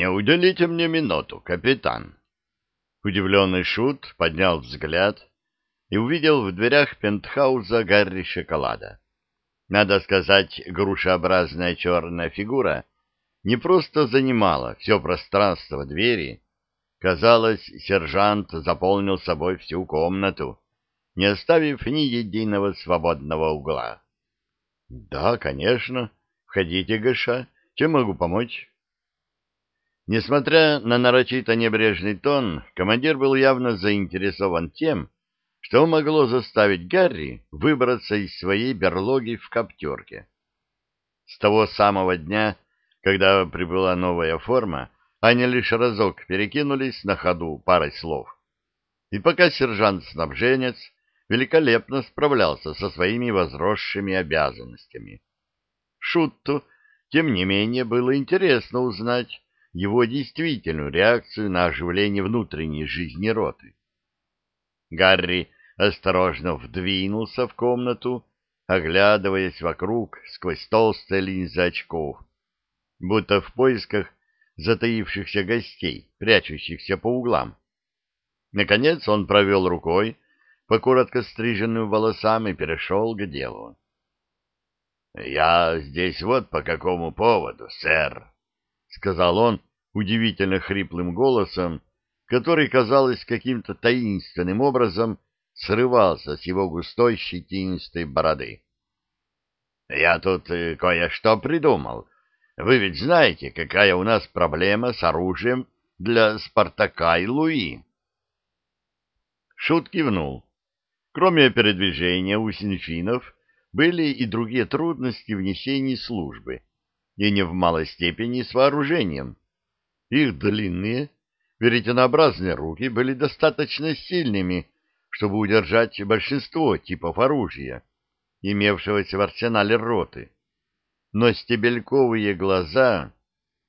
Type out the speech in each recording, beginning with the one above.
Не уделите мне минуту, капитан. Удивленный Шут поднял взгляд и увидел в дверях пентхауза Гарри Шоколада. Надо сказать, грушеобразная черная фигура не просто занимала все пространство двери, казалось, сержант заполнил собой всю комнату, не оставив ни единого свободного угла. — Да, конечно. Входите, Гаша. Чем могу помочь? Несмотря на нарочито небрежный тон, командир был явно заинтересован тем, что могло заставить Гарри выбраться из своей берлоги в коптерке. С того самого дня, когда прибыла новая форма, они лишь разок перекинулись на ходу парой слов. И пока сержант-снабженец великолепно справлялся со своими возросшими обязанностями. Шутту, тем не менее, было интересно узнать, его действительную реакцию на оживление внутренней жизни роты. Гарри осторожно вдвинулся в комнату, оглядываясь вокруг сквозь толстые линзы очков, будто в поисках затаившихся гостей, прячущихся по углам. Наконец он провел рукой по коротко стриженным волосам и перешел к делу. — Я здесь вот по какому поводу, сэр, — сказал он удивительно хриплым голосом, который, казалось, каким-то таинственным образом срывался с его густой щетинистой бороды. «Я тут э, кое-что придумал. Вы ведь знаете, какая у нас проблема с оружием для Спартака и Луи?» Шут кивнул. Кроме передвижения у синфинов были и другие трудности в службы, и не в малой степени с вооружением. Их длинные, веретенообразные руки были достаточно сильными, чтобы удержать большинство типов оружия, имевшегося в арсенале роты. Но стебельковые глаза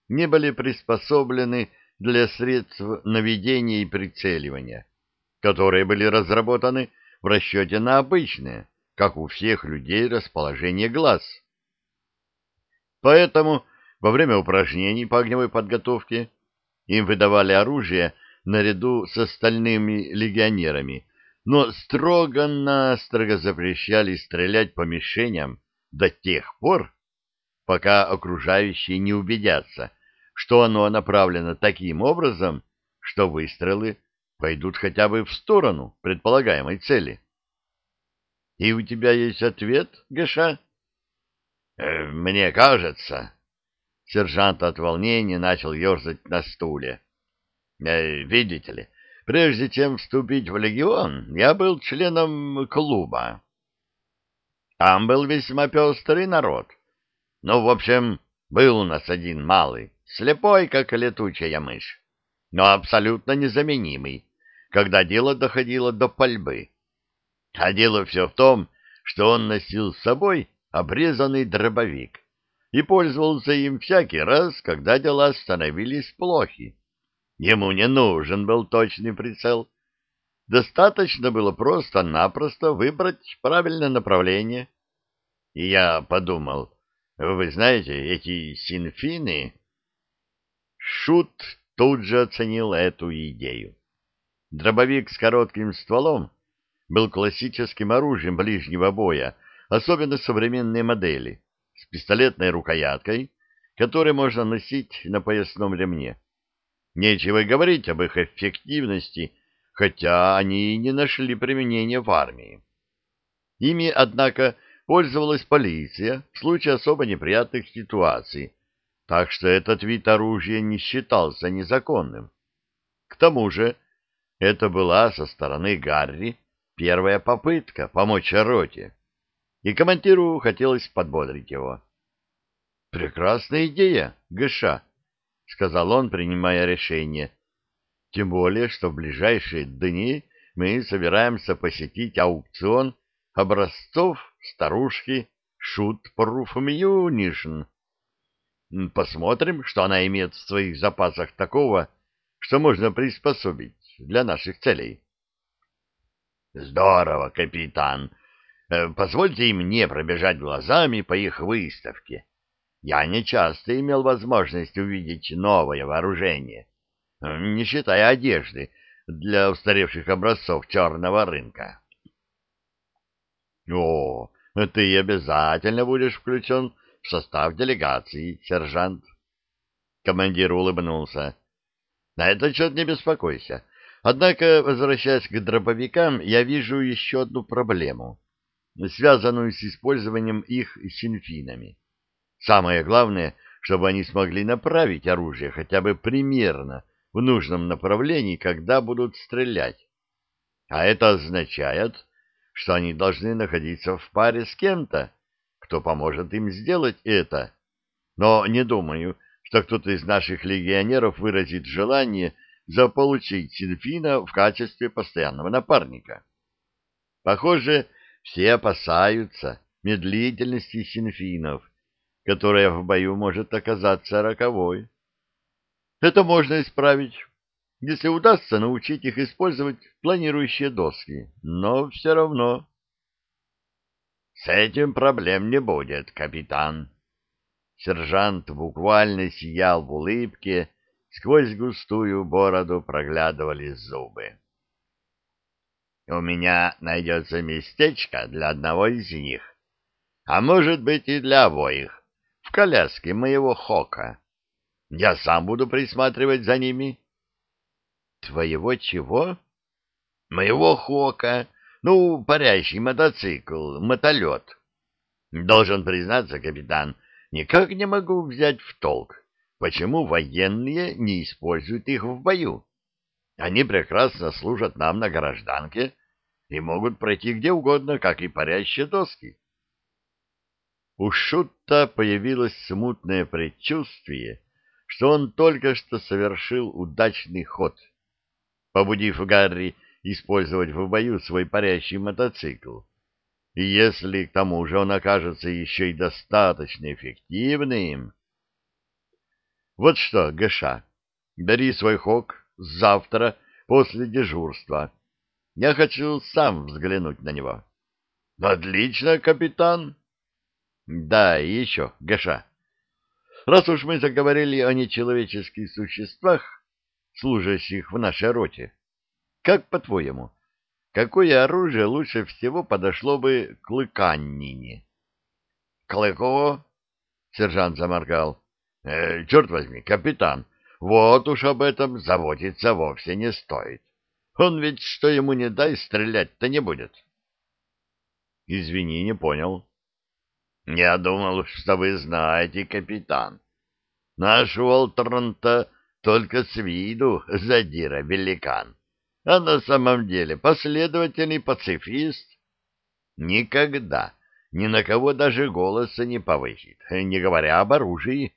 не были приспособлены для средств наведения и прицеливания, которые были разработаны в расчете на обычное, как у всех людей, расположение глаз. Поэтому во время упражнений по огневой подготовке им выдавали оружие наряду с остальными легионерами, но строго-настрого запрещали стрелять по мишеням до тех пор, пока окружающие не убедятся, что оно направлено таким образом, что выстрелы пойдут хотя бы в сторону предполагаемой цели. — И у тебя есть ответ, Гаша? Э, — Мне кажется... Сержант от волнения начал ерзать на стуле. Э, — Видите ли, прежде чем вступить в легион, я был членом клуба. Там был весьма пестрый народ. Ну, в общем, был у нас один малый, слепой, как летучая мышь, но абсолютно незаменимый, когда дело доходило до пальбы. А дело все в том, что он носил с собой обрезанный дробовик и пользовался им всякий раз, когда дела становились плохи. Ему не нужен был точный прицел. Достаточно было просто-напросто выбрать правильное направление. И я подумал, вы знаете, эти синфины... Шут тут же оценил эту идею. Дробовик с коротким стволом был классическим оружием ближнего боя, особенно современные модели, с пистолетной рукояткой, которые можно носить на поясном ремне. Нечего говорить об их эффективности, хотя они и не нашли применения в армии. Ими, однако, пользовалась полиция в случае особо неприятных ситуаций, так что этот вид оружия не считался незаконным. К тому же, это была со стороны Гарри первая попытка помочь роте, и командиру хотелось подбодрить его. — Прекрасная идея, Гыша, — сказал он, принимая решение. — Тем более, что в ближайшие дни мы собираемся посетить аукцион образцов старушки Шут-Пруф-Мьюнишн. Посмотрим, что она имеет в своих запасах такого, что можно приспособить для наших целей. Здорово, капитан. Э, позвольте и мне пробежать глазами по их выставке. я не часто имел возможность увидеть новое вооружение, не считая одежды для устаревших образцов черного рынка. О, ты обязательно будешь включен в состав делегации, сержант. Командир улыбнулся. На этот счет не беспокойся. Однако, возвращаясь к дробовикам, я вижу еще одну проблему, связанную с использованием их синфинами. Самое главное, чтобы они смогли направить оружие хотя бы примерно в нужном направлении, когда будут стрелять. А это означает, что они должны находиться в паре с кем-то, кто поможет им сделать это. Но не думаю, что кто-то из наших легионеров выразит желание заполучить Синфина в качестве постоянного напарника. Похоже, все опасаются медлительности Синфинов, которая в бою может оказаться роковой. Это можно исправить, если удастся научить их использовать планирующие доски, но все равно... — С этим проблем не будет, капитан, Сержант буквально сиял в улыбке, сквозь густую бороду проглядывали зубы. «У меня найдется местечко для одного из них, а может быть и для обоих, в коляске моего Хока. Я сам буду присматривать за ними». «Твоего чего?» «Моего Хока, ну, парящий мотоцикл, мотолет». «Должен признаться, капитан, — никак не могу взять в толк, почему военные не используют их в бою. Они прекрасно служат нам на гражданке и могут пройти где угодно, как и парящие доски. У Шутта появилось смутное предчувствие, что он только что совершил удачный ход, побудив Гарри использовать в бою свой парящий мотоцикл. И если к тому же он окажется еще и достаточно эффективным... Вот что, Гэша, бери свой хок завтра после дежурства. Я хочу сам взглянуть на него. Отлично, капитан. Да, и еще, Гэша. Раз уж мы заговорили о нечеловеческих существах, служащих в нашей роте, как по-твоему, какое оружие лучше всего подошло бы к лыканнине? — Клыку? — сержант заморгал. «Э, — Черт возьми, капитан, вот уж об этом заботиться вовсе не стоит. Он ведь, что ему не дай, стрелять-то не будет. — Извини, не понял. — Я думал, что вы знаете, капитан. Наш Уолтерн-то только с виду задира-великан а на самом деле последовательный пацифист никогда ни на кого даже голоса не повысит, не говоря об оружии.